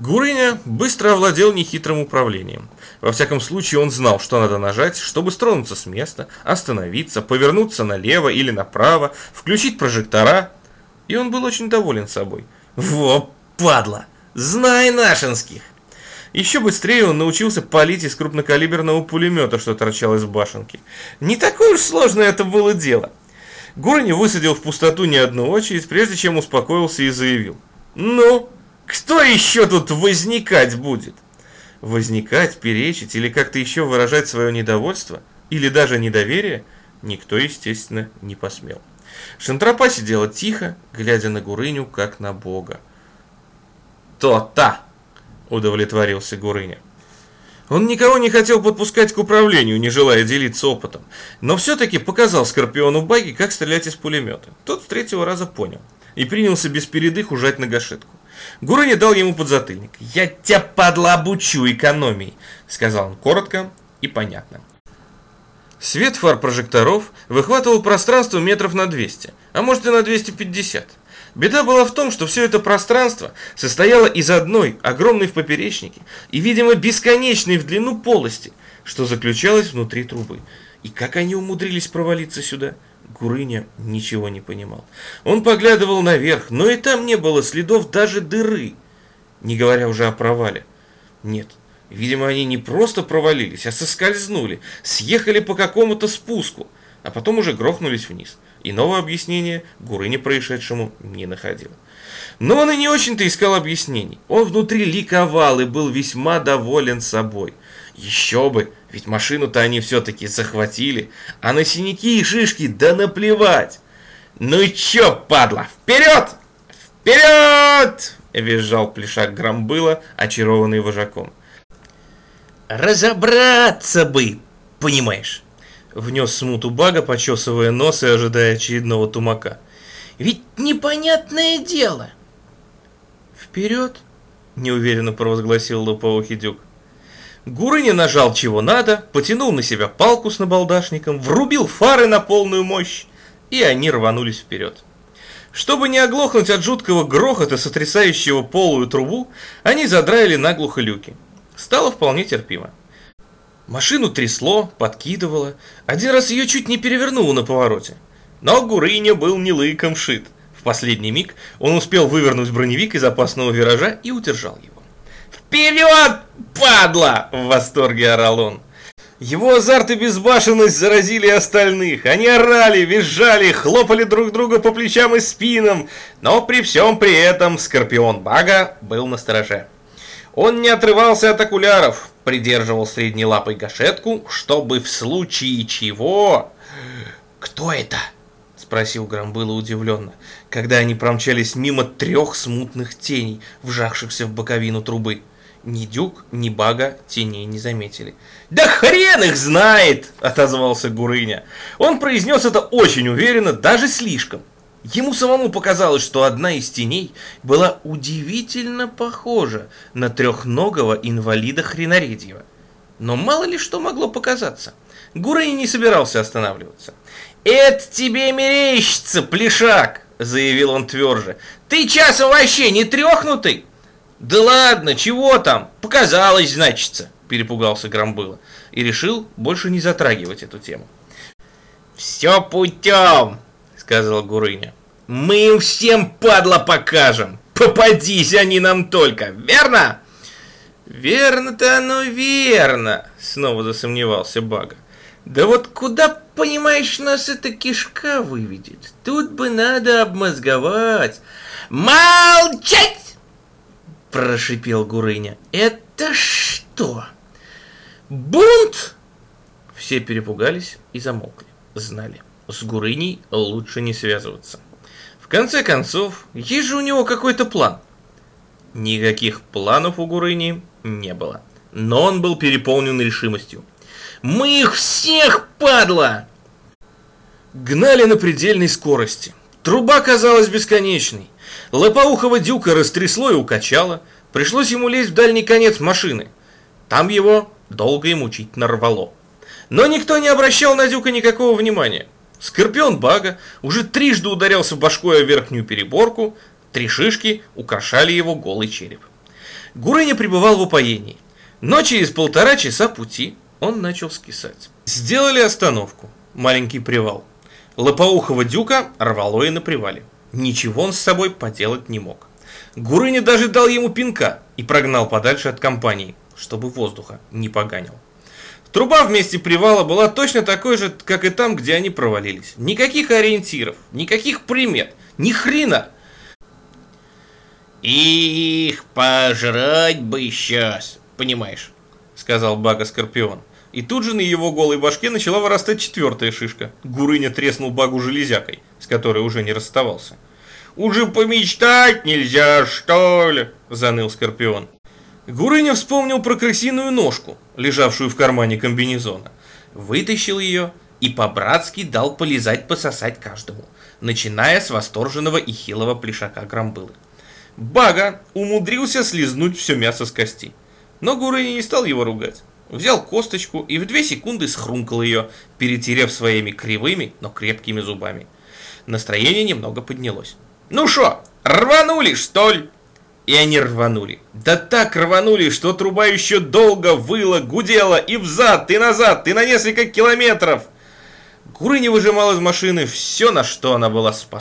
Гурыня быстро овладел нехитрым управлением. Во всяком случае, он знал, что надо нажать, чтобы стронуться с места, остановиться, повернуться налево или направо, включить прожектора. И он был очень доволен собой. Во, падла! Знай нашинских! Еще быстрее он научился палить из крупнокалиберного пулемета, что торчал из башенки. Не такое уж сложное это было дело. Гурни высадил в пустоту не одну очередь, прежде чем успокоился и заявил. «Ну, кто еще тут возникать будет? Возникать, перечить или как-то еще выражать свое недовольство или даже недоверие никто, естественно, не посмел. Шантропа сидела тихо, глядя на Гурыню, как на бога. «То-то!» – удовлетворился Гурыня. Он никого не хотел подпускать к управлению, не желая делиться опытом, но все-таки показал Скорпиону Баги, как стрелять из пулемета. Тот с третьего раза понял и принялся без передых ужать на гашетку. Гурыня дал ему подзатыльник. «Я тебя, падла, обучу экономии», — сказал он коротко и понятно. Свет фар прожекторов выхватывал пространство метров на 200, а может и на 250. Беда была в том, что все это пространство состояло из одной, огромной в поперечнике и, видимо, бесконечной в длину полости, что заключалось внутри трубы. И как они умудрились провалиться сюда? Гурыня ничего не понимал. Он поглядывал наверх, но и там не было следов даже дыры, не говоря уже о провале. Нет, видимо, они не просто провалились, а соскользнули, съехали по какому-то спуску, а потом уже грохнулись вниз. Иного объяснения Гурыня происшедшему не находил. Но он и не очень-то искал объяснений. Он внутри ликовал и был весьма доволен собой. Еще бы, ведь машину-то они все-таки захватили, а на синяки и шишки да наплевать. Ну и чё, падла, вперед! Вперед! Визжал плешак Грамбыла, очарованный вожаком. Разобраться бы, понимаешь? Внес смуту бага, почесывая нос и ожидая очередного тумака. Ведь непонятное дело. Вперед! Неуверенно провозгласил лопоухий дюк. Гурыня нажал чего надо, потянул на себя палку с набалдашником, врубил фары на полную мощь, и они рванулись вперед. Чтобы не оглохнуть от жуткого грохота, сотрясающего полую трубу, они задраили наглухо люки. Стало вполне терпимо. Машину трясло, подкидывало, один раз ее чуть не перевернуло на повороте. Но Гурыня был не лыком шит. В последний миг он успел вывернуть броневик из опасного виража и удержал его. «Вперед, падла!» – в восторге орал он. Его азарт и безбашенность заразили остальных. Они орали, визжали, хлопали друг друга по плечам и спинам. Но при всем при этом Скорпион Бага был на стороже. Он не отрывался от окуляров, придерживал средней лапой гашетку, чтобы в случае чего... «Кто это?» – спросил Грамбыла удивленно, когда они промчались мимо трех смутных теней, вжавшихся в боковину трубы. Ни Дюк, ни Бага теней не заметили. «Да хрен их знает!» – отозвался Гурыня. Он произнес это очень уверенно, даже слишком. Ему самому показалось, что одна из теней была удивительно похожа на трехногого инвалида Хренаредьева. Но мало ли что могло показаться. Гурыня не собирался останавливаться. «Это тебе мерещится, плешак!» – заявил он тверже. «Ты часом вообще не трехнутый?» «Да ладно, чего там? Показалось, значится!» Перепугался Грамбыла и решил больше не затрагивать эту тему. «Все путем!» Сказал Гурыня. «Мы им всем, падла, покажем! Попадись они нам только, верно?» «Верно-то оно верно!» Снова засомневался Бага. «Да вот куда, понимаешь, нас эта кишка выведет? Тут бы надо обмозговать!» «Молчать!» Прошипел Гурыня. Это что? Бунт? Все перепугались и замолкли. Знали, с Гурыней лучше не связываться. В конце концов, есть же у него какой-то план. Никаких планов у Гурыни не было. Но он был переполнен решимостью. «Мы их всех, падла!» Гнали на предельной скорости. Труба казалась бесконечной. Лопоухого дюка растрясло и укачало. Пришлось ему лезть в дальний конец машины. Там его долго и мучительно рвало. Но никто не обращал на дюка никакого внимания. Скорпион Бага уже трижды ударялся башкой о верхнюю переборку, три шишки украшали его голый череп. Гурыня пребывал в упоении, но через полтора часа пути он начал скисать. Сделали остановку, маленький привал. Лопоухого дюка рвало и на привале. Ничего он с собой поделать не мог. Гурыня даже дал ему пинка и прогнал подальше от компании, чтобы воздуха не поганил. Труба вместе привала была точно такой же, как и там, где они провалились. Никаких ориентиров, никаких примет, ни хрена. «Их пожрать бы сейчас, понимаешь», — сказал Бага Скорпион. И тут же на его голой башке начала вырастать четвертая шишка. Гурыня треснул Багу железякой, с которой уже не расставался. «Уже помечтать нельзя, что ли?» – заныл Скорпион. Гурыня вспомнил про крысиную ножку, лежавшую в кармане комбинезона. Вытащил ее и по-братски дал полезать пососать каждому, начиная с восторженного и хилого плешака Грамбылы. Бага умудрился слизнуть все мясо с кости. Но Гурыня не стал его ругать. Взял косточку и в две секунды схрумкал ее, перетерев своими кривыми, но крепкими зубами. Настроение немного поднялось. «Ну шо, рванули, что ли?» И они рванули. Да так рванули, что труба еще долго выла, гудела и взад, и назад, и на несколько километров. Гурыня выжимал из машины все, на что она была способна.